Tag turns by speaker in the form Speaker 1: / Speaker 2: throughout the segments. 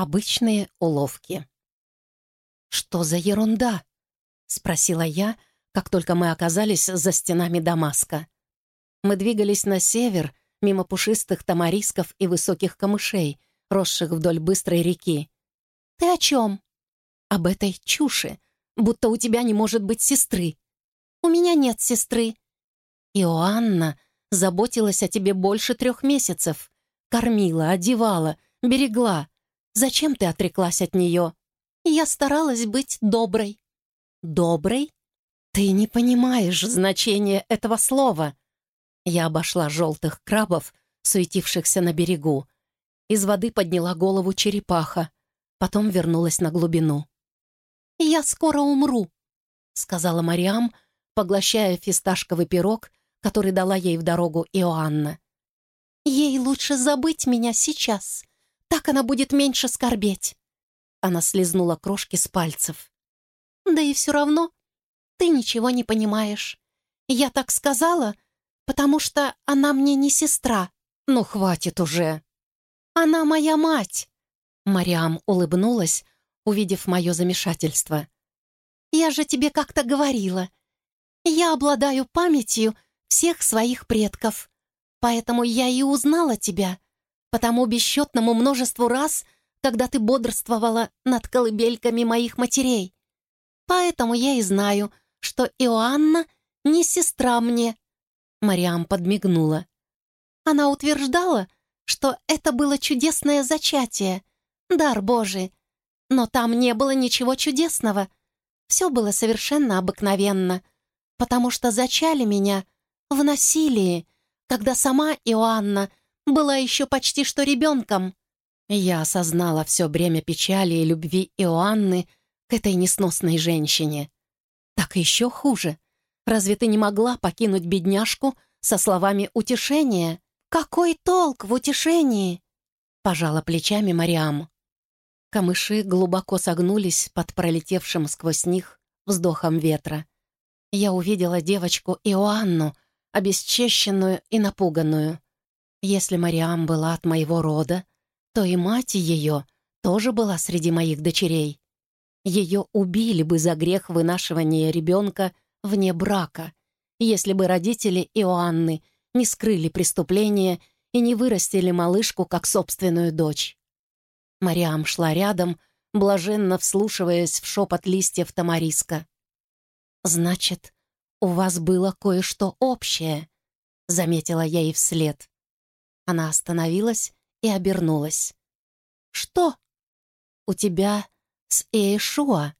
Speaker 1: Обычные уловки. «Что за ерунда?» — спросила я, как только мы оказались за стенами Дамаска. Мы двигались на север, мимо пушистых тамарисков и высоких камышей, росших вдоль быстрой реки. «Ты о чем?» «Об этой чуши, будто у тебя не может быть сестры». «У меня нет сестры». «Иоанна заботилась о тебе больше трех месяцев. Кормила, одевала, берегла. Зачем ты отреклась от нее?» «Я старалась быть доброй». «Доброй? Ты не понимаешь значения этого слова». Я обошла желтых крабов, суетившихся на берегу. Из воды подняла голову черепаха, потом вернулась на глубину. «Я скоро умру», — сказала Мариам, поглощая фисташковый пирог, который дала ей в дорогу Иоанна. «Ей лучше забыть меня сейчас. Так она будет меньше скорбеть». Она слезнула крошки с пальцев. «Да и все равно ты ничего не понимаешь. Я так сказала, потому что она мне не сестра. Ну, хватит уже. Она моя мать!» Мариам улыбнулась, увидев мое замешательство. «Я же тебе как-то говорила. Я обладаю памятью всех своих предков, поэтому я и узнала тебя, потому бесчетному множеству раз, когда ты бодрствовала над колыбельками моих матерей. Поэтому я и знаю, что Иоанна не сестра мне, Мариам подмигнула. Она утверждала, что это было чудесное зачатие, дар Божий. Но там не было ничего чудесного. Все было совершенно обыкновенно, потому что зачали меня в насилии, когда сама Иоанна была еще почти что ребенком. Я осознала все бремя печали и любви Иоанны к этой несносной женщине. Так еще хуже. Разве ты не могла покинуть бедняжку со словами утешения? Какой толк в утешении?» Пожала плечами Мариам. Камыши глубоко согнулись под пролетевшим сквозь них вздохом ветра. Я увидела девочку Иоанну, обесчещенную и напуганную. Если Мариам была от моего рода, то и мать ее тоже была среди моих дочерей. Ее убили бы за грех вынашивания ребенка вне брака, если бы родители Иоанны не скрыли преступление и не вырастили малышку как собственную дочь. Мариам шла рядом, блаженно вслушиваясь в шепот листьев тамариска. «Значит, у вас было кое-что общее», — заметила я ей вслед. Она остановилась и обернулась. «Что?» «У тебя с Иешуа.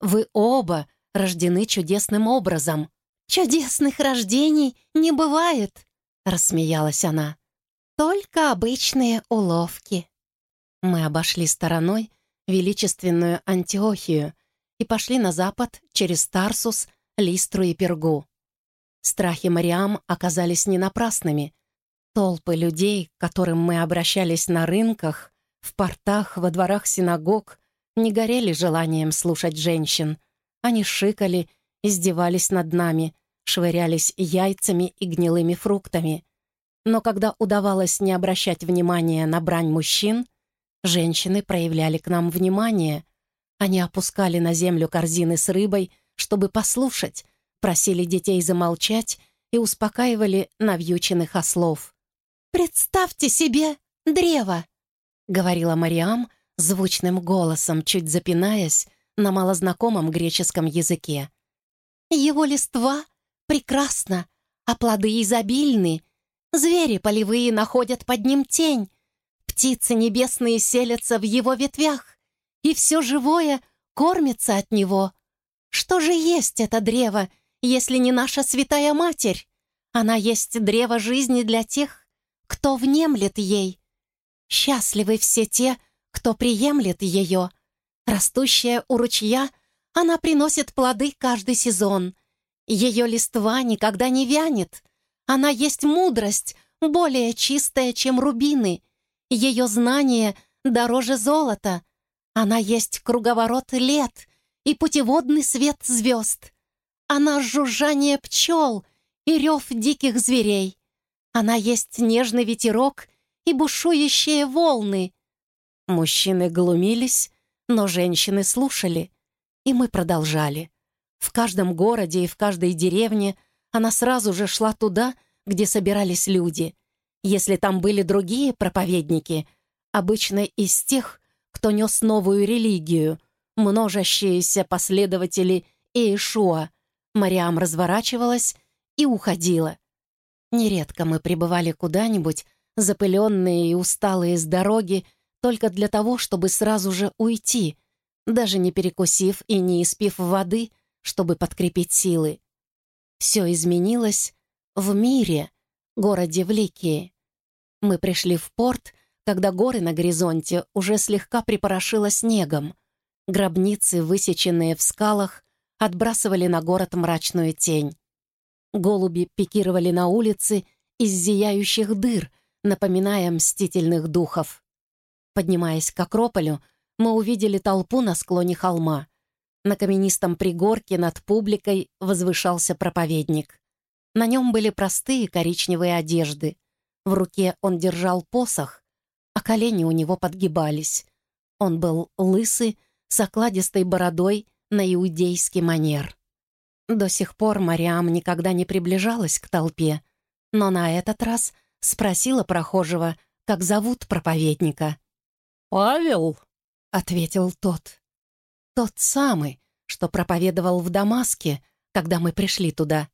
Speaker 1: Вы оба рождены чудесным образом». «Чудесных рождений не бывает», — рассмеялась она. «Только обычные уловки». Мы обошли стороной величественную Антиохию и пошли на запад через Тарсус, Листру и Пергу. Страхи Мариам оказались не напрасными. Толпы людей, к которым мы обращались на рынках, в портах, во дворах синагог, не горели желанием слушать женщин — они шикали, издевались над нами, швырялись яйцами и гнилыми фруктами. Но когда удавалось не обращать внимания на брань мужчин, женщины проявляли к нам внимание. Они опускали на землю корзины с рыбой, чтобы послушать, просили детей замолчать и успокаивали навьюченных ослов. «Представьте себе древо!» — говорила Мариам звучным голосом, чуть запинаясь, на малознакомом греческом языке. «Его листва прекрасна, а плоды изобильны. Звери полевые находят под ним тень, птицы небесные селятся в его ветвях, и все живое кормится от него. Что же есть это древо, если не наша святая Матерь? Она есть древо жизни для тех, кто внемлет ей. Счастливы все те, кто приемлет ее». Растущая у ручья, она приносит плоды каждый сезон. Ее листва никогда не вянет. Она есть мудрость, более чистая, чем рубины. Ее знание дороже золота. Она есть круговорот лет и путеводный свет звезд. Она жужжание пчел и рев диких зверей. Она есть нежный ветерок и бушующие волны. Мужчины глумились, но женщины слушали, и мы продолжали. В каждом городе и в каждой деревне она сразу же шла туда, где собирались люди. Если там были другие проповедники, обычно из тех, кто нес новую религию, множащиеся последователи Иешуа, Мариам разворачивалась и уходила. Нередко мы пребывали куда-нибудь, запыленные и усталые с дороги, только для того, чтобы сразу же уйти, даже не перекусив и не испив воды, чтобы подкрепить силы. Все изменилось в мире, городе Вликии. Мы пришли в порт, когда горы на горизонте уже слегка припорошило снегом. Гробницы, высеченные в скалах, отбрасывали на город мрачную тень. Голуби пикировали на улице из зияющих дыр, напоминая мстительных духов. Поднимаясь к Акрополю, мы увидели толпу на склоне холма. На каменистом пригорке над публикой возвышался проповедник. На нем были простые коричневые одежды. В руке он держал посох, а колени у него подгибались. Он был лысый, с окладистой бородой на иудейский манер. До сих пор Мариам никогда не приближалась к толпе, но на этот раз спросила прохожего, как зовут проповедника.
Speaker 2: «Павел?»
Speaker 1: — ответил тот. «Тот самый, что проповедовал в Дамаске, когда мы пришли туда».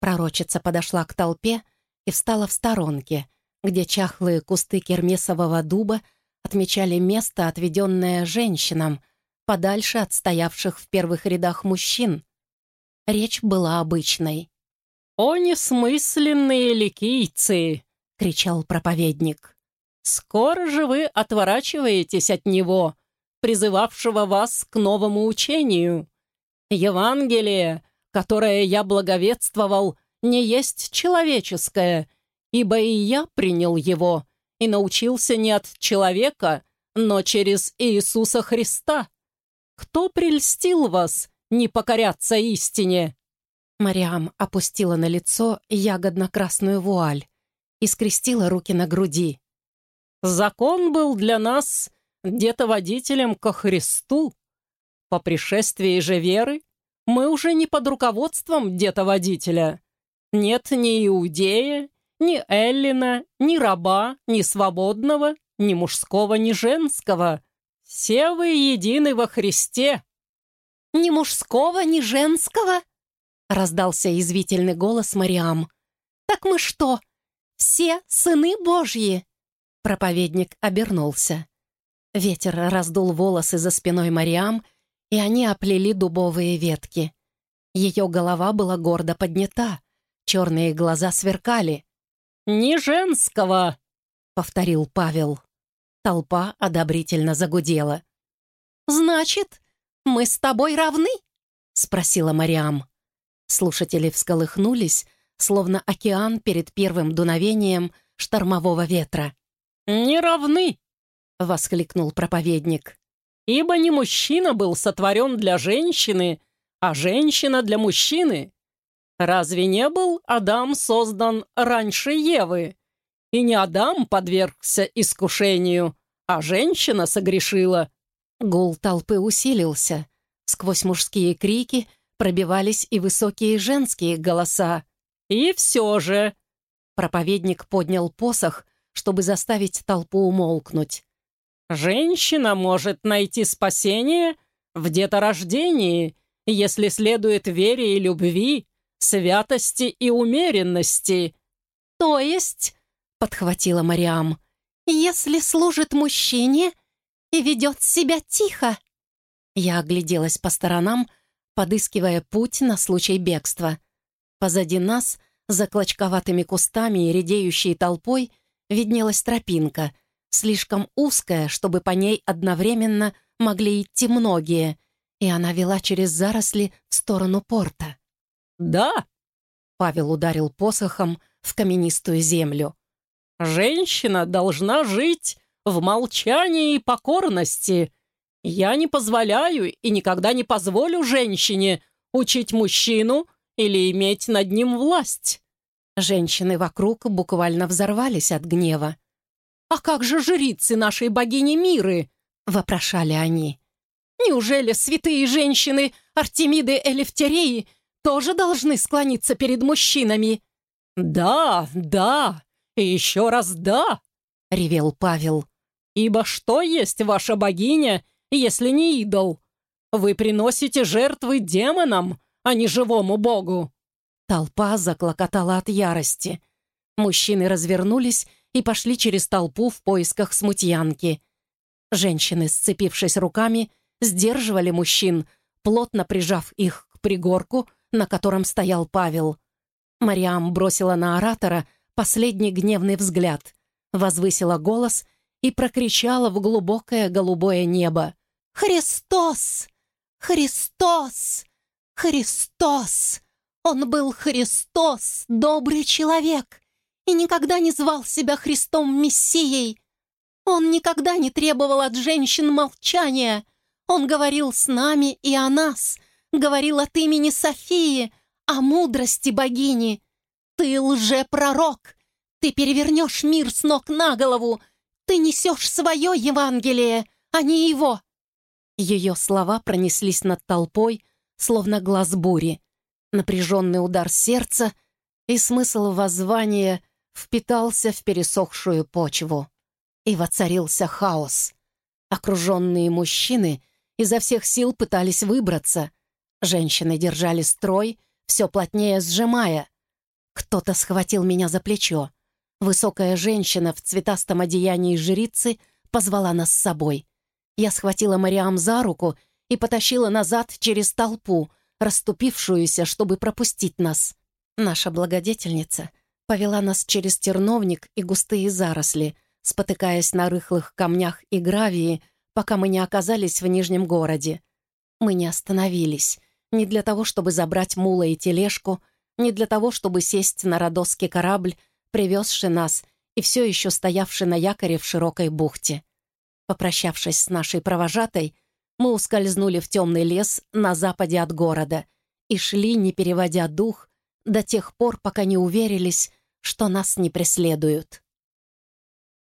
Speaker 1: Пророчица подошла к толпе и встала в сторонке, где чахлые кусты кермесового дуба отмечали место, отведенное женщинам, подальше от стоявших в первых рядах мужчин. Речь была обычной.
Speaker 2: «О, несмысленные ликийцы!» — кричал проповедник. «Скоро же вы отворачиваетесь от него, призывавшего вас к новому учению. Евангелие, которое я благовествовал, не есть человеческое, ибо и я принял его и научился не от человека, но через Иисуса Христа. Кто прельстил вас не покоряться истине?»
Speaker 1: Мариам опустила на лицо ягодно-красную вуаль и скрестила руки на груди.
Speaker 2: «Закон был для нас где-то водителем ко Христу. По пришествии же веры мы уже не под руководством где-то водителя. Нет ни иудея, ни эллина, ни раба, ни свободного, ни мужского, ни женского. «Все вы едины во Христе!»
Speaker 1: «Ни мужского, ни женского?» — раздался извительный голос Мариам. «Так мы что, все сыны Божьи?» Проповедник обернулся. Ветер раздул волосы за спиной Мариам, и они оплели дубовые ветки. Ее голова была гордо поднята, черные глаза сверкали.
Speaker 2: «Не женского!» — повторил Павел.
Speaker 1: Толпа одобрительно загудела. «Значит, мы с тобой равны?» — спросила Мариам. Слушатели всколыхнулись, словно океан перед первым дуновением штормового ветра.
Speaker 2: «Не равны!»
Speaker 1: — воскликнул проповедник.
Speaker 2: «Ибо не мужчина был сотворен для женщины, а женщина для мужчины. Разве не был Адам создан раньше Евы? И не Адам подвергся искушению, а женщина согрешила».
Speaker 1: Гул толпы усилился. Сквозь мужские крики пробивались и высокие женские голоса.
Speaker 2: «И все же...»
Speaker 1: Проповедник поднял посох, чтобы заставить толпу умолкнуть.
Speaker 2: «Женщина может найти спасение в деторождении, если следует вере и любви, святости и умеренности».
Speaker 1: «То есть...» — подхватила Мариам. «Если служит мужчине и ведет себя тихо». Я огляделась по сторонам, подыскивая путь на случай бегства. Позади нас, за клочковатыми кустами и редеющей толпой, виднелась тропинка, слишком узкая, чтобы по ней одновременно могли идти многие, и она вела через заросли в сторону порта.
Speaker 2: «Да!» — Павел ударил посохом в каменистую землю. Женщина должна жить в молчании и покорности. Я не позволяю и никогда не позволю женщине учить мужчину или иметь над ним власть».
Speaker 1: Женщины вокруг буквально взорвались от гнева.
Speaker 2: «А как же жрицы нашей богини Миры?» — вопрошали они. «Неужели святые женщины Артемиды Элефтереи тоже должны склониться перед мужчинами?» «Да, да, и еще раз да!» — ревел Павел. «Ибо что есть ваша богиня, если не идол? Вы приносите жертвы демонам, а не живому богу!» Толпа заклокотала от ярости. Мужчины развернулись и пошли через толпу в поисках смутьянки. Женщины, сцепившись руками, сдерживали мужчин, плотно прижав их к пригорку, на котором стоял Павел. Мариам бросила на оратора последний гневный взгляд, возвысила голос и прокричала в глубокое голубое небо. «Христос! Христос! Христос! Он был Христос, добрый человек, и никогда не звал себя Христом Мессией. Он никогда не требовал от женщин молчания. Он говорил с нами и о нас, говорил от имени Софии, о мудрости богини. Ты лжепророк, ты перевернешь мир с ног на голову, ты несешь свое Евангелие, а не его. Ее слова пронеслись над толпой, словно глаз бури. Напряженный удар сердца и смысл воззвания впитался в пересохшую почву. И воцарился хаос. Окруженные мужчины изо всех сил пытались выбраться. Женщины держали строй, все плотнее сжимая. Кто-то схватил меня за плечо. Высокая женщина в цветастом одеянии жрицы позвала нас с собой. Я схватила Мариам за руку и потащила назад через толпу, расступившуюся, чтобы пропустить нас. Наша благодетельница повела нас через терновник и густые заросли, спотыкаясь на рыхлых камнях и гравии, пока мы не оказались в Нижнем городе. Мы не остановились, не для того, чтобы забрать мула и тележку, не для того, чтобы сесть на родосский корабль, привезший нас и все еще стоявший на якоре в широкой бухте. Попрощавшись с нашей провожатой, мы ускользнули в темный лес на западе от города и шли, не переводя дух, до тех пор, пока не уверились, что нас не преследуют.